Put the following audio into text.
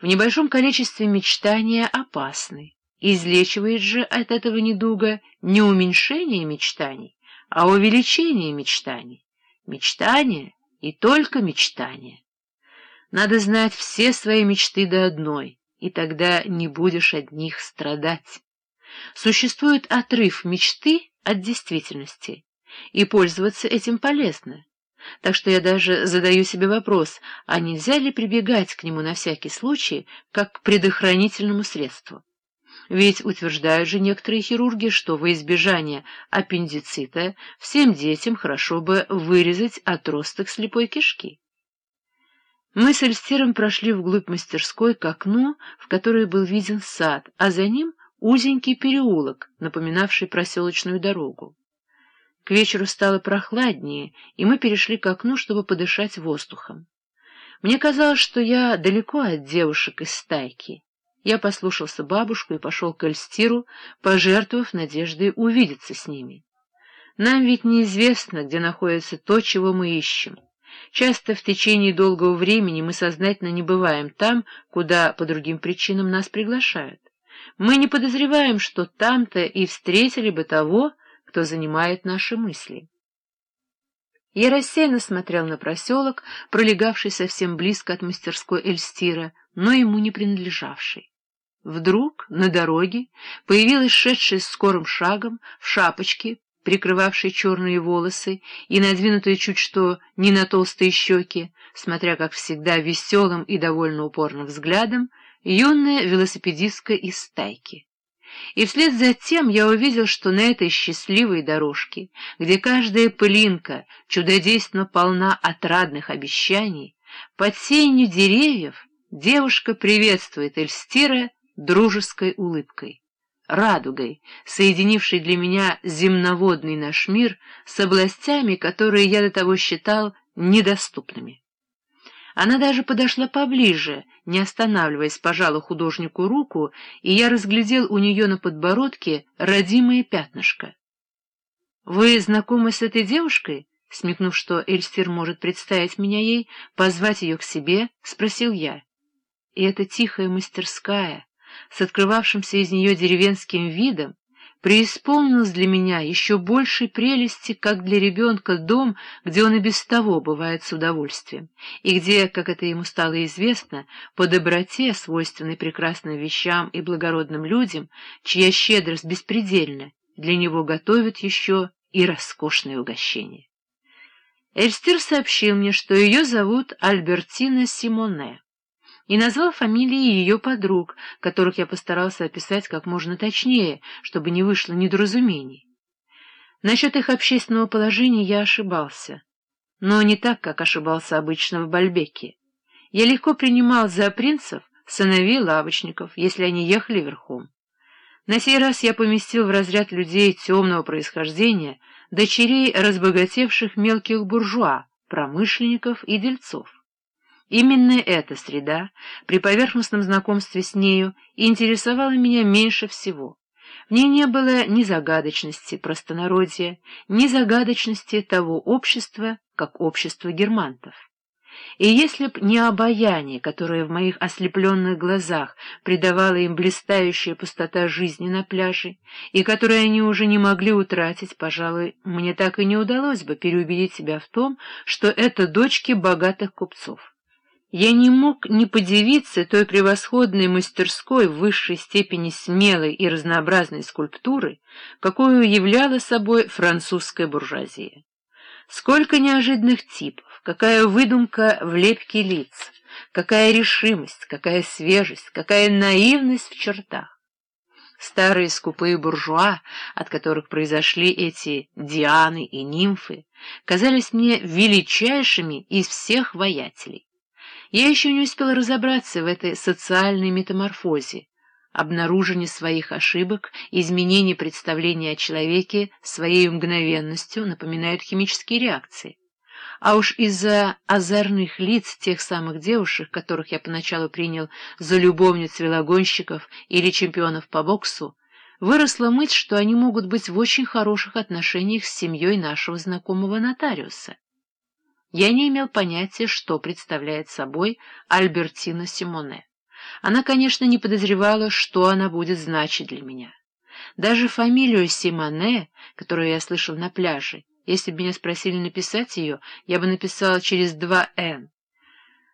В небольшом количестве мечтания опасны. Излечивает же от этого недуга не уменьшение мечтаний, а увеличение мечтаний. Мечтание и только мечтание. Надо знать все свои мечты до одной, и тогда не будешь от них страдать. Существует отрыв мечты от действительности, и пользоваться этим полезно. Так что я даже задаю себе вопрос, а нельзя ли прибегать к нему на всякий случай, как к предохранительному средству? Ведь утверждают же некоторые хирурги, что во избежание аппендицита всем детям хорошо бы вырезать отросток слепой кишки. Мы с Эльстиром прошли вглубь мастерской к окну, в которое был виден сад, а за ним узенький переулок, напоминавший проселочную дорогу. К вечеру стало прохладнее, и мы перешли к окну, чтобы подышать воздухом. Мне казалось, что я далеко от девушек из стайки. Я послушался бабушку и пошел к Эльстиру, пожертвовав надеждой увидеться с ними. Нам ведь неизвестно, где находится то, чего мы ищем. Часто в течение долгого времени мы сознательно не бываем там, куда по другим причинам нас приглашают. Мы не подозреваем, что там-то и встретили бы того, кто занимает наши мысли. Я рассеянно смотрел на проселок, пролегавший совсем близко от мастерской Эльстира, но ему не принадлежавший. Вдруг на дороге появилась шедшая скорым шагом в шапочке, прикрывавшей черные волосы и надвинутые чуть что не на толстые щеки, смотря, как всегда, веселым и довольно упорным взглядом, юная велосипедистка из стайки. И вслед за тем я увидел, что на этой счастливой дорожке, где каждая пылинка чудодейственно полна отрадных обещаний, под сенью деревьев девушка приветствует Эльстира дружеской улыбкой, радугой, соединившей для меня земноводный наш мир с областями, которые я до того считал недоступными. Она даже подошла поближе, не останавливаясь, пожала художнику руку, и я разглядел у нее на подбородке родимое пятнышко. — Вы знакомы с этой девушкой? — смекнув, что Эльстир может представить меня ей, позвать ее к себе, спросил я. И эта тихая мастерская, с открывавшимся из нее деревенским видом, преисполнилась для меня еще большей прелести, как для ребенка дом, где он и без того бывает с удовольствием, и где, как это ему стало известно, по доброте, свойственной прекрасным вещам и благородным людям, чья щедрость беспредельна, для него готовят еще и роскошные угощения. Эльстир сообщил мне, что ее зовут Альбертина Симоне и назвал фамилии ее подруг, которых я постарался описать как можно точнее, чтобы не вышло недоразумений. Насчет их общественного положения я ошибался, но не так, как ошибался обычно в Бальбеке. Я легко принимал за принцев сыновей лавочников, если они ехали верхом. На сей раз я поместил в разряд людей темного происхождения дочерей разбогатевших мелких буржуа, промышленников и дельцов. Именно эта среда, при поверхностном знакомстве с нею, интересовала меня меньше всего. В ней не было ни загадочности простонародья, ни загадочности того общества, как общество германтов. И если б не обаяние, которое в моих ослепленных глазах придавало им блистающая пустота жизни на пляже, и которое они уже не могли утратить, пожалуй, мне так и не удалось бы переубедить себя в том, что это дочки богатых купцов. Я не мог не подивиться той превосходной мастерской в высшей степени смелой и разнообразной скульптуры, какую являла собой французская буржуазия. Сколько неожиданных типов, какая выдумка в лепке лиц, какая решимость, какая свежесть, какая наивность в чертах. Старые скупые буржуа, от которых произошли эти дианы и нимфы, казались мне величайшими из всех воятелей. Я еще не успел разобраться в этой социальной метаморфозе, обнаружении своих ошибок, изменении представления о человеке своей мгновенностью напоминают химические реакции. А уж из-за озорных лиц тех самых девушек, которых я поначалу принял за любовниц велогонщиков или чемпионов по боксу, выросла мысль, что они могут быть в очень хороших отношениях с семьей нашего знакомого нотариуса. Я не имел понятия, что представляет собой Альбертина Симоне. Она, конечно, не подозревала, что она будет значить для меня. Даже фамилию Симоне, которую я слышал на пляже, если бы меня спросили написать ее, я бы написала через два «н».